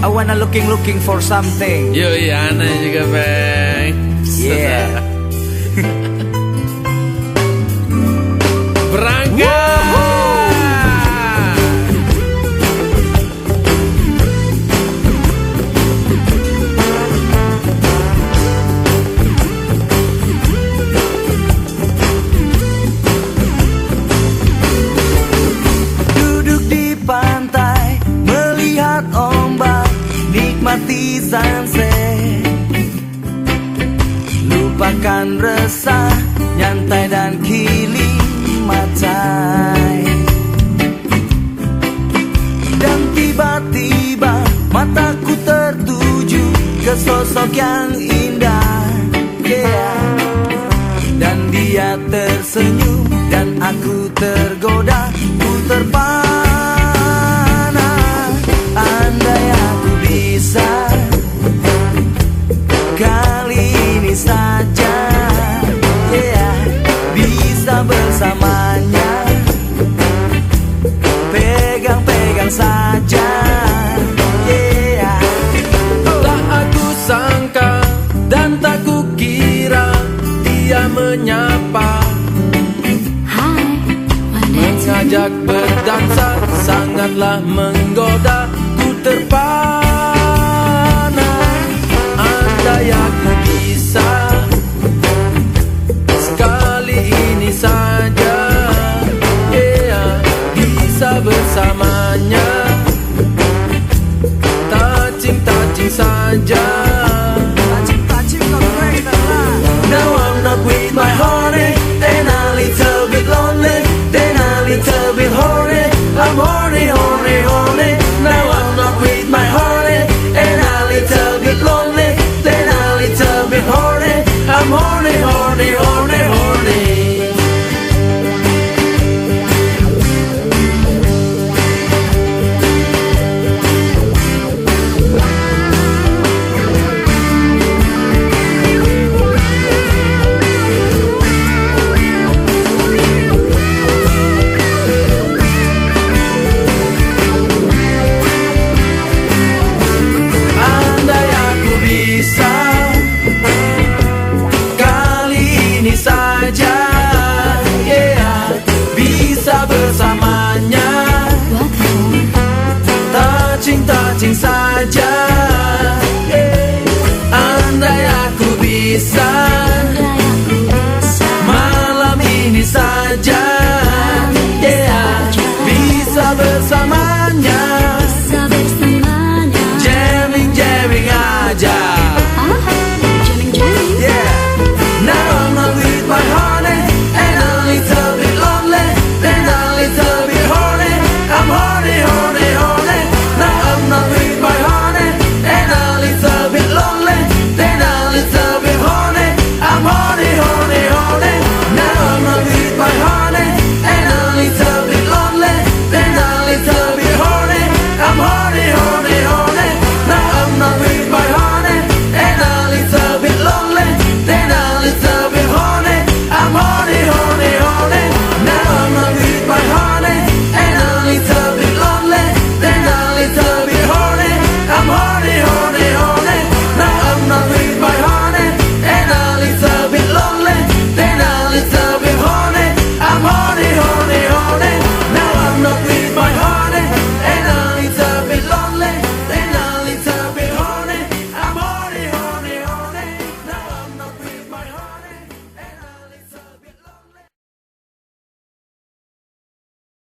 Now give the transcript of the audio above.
Ana looking looking for something. Yo iya Ana juga bang. Yeah. lupakan resah nyantai dan kilim matai. Dan tiba-tiba mataku tertuju ke sosok yang indah. Yeah. dan dia tersenyum dan aku tergoda bersamanya. Pegang-pegang saja. Yeah. Tak aku sangka dan tak kukira dia menyapa. Mengajak berdansa sangatlah menggoda ku terpaksa Sanjay